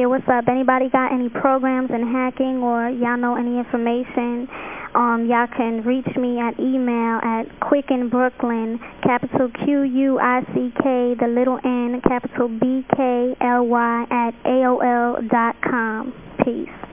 Yeah, what's up? Anybody got any programs in hacking or y'all know any information? Um, y'all can reach me at email at quickenbrooklyn, capital Q-U-I-C-K, the little n, capital B-K-L-Y at AOL dot com. Peace.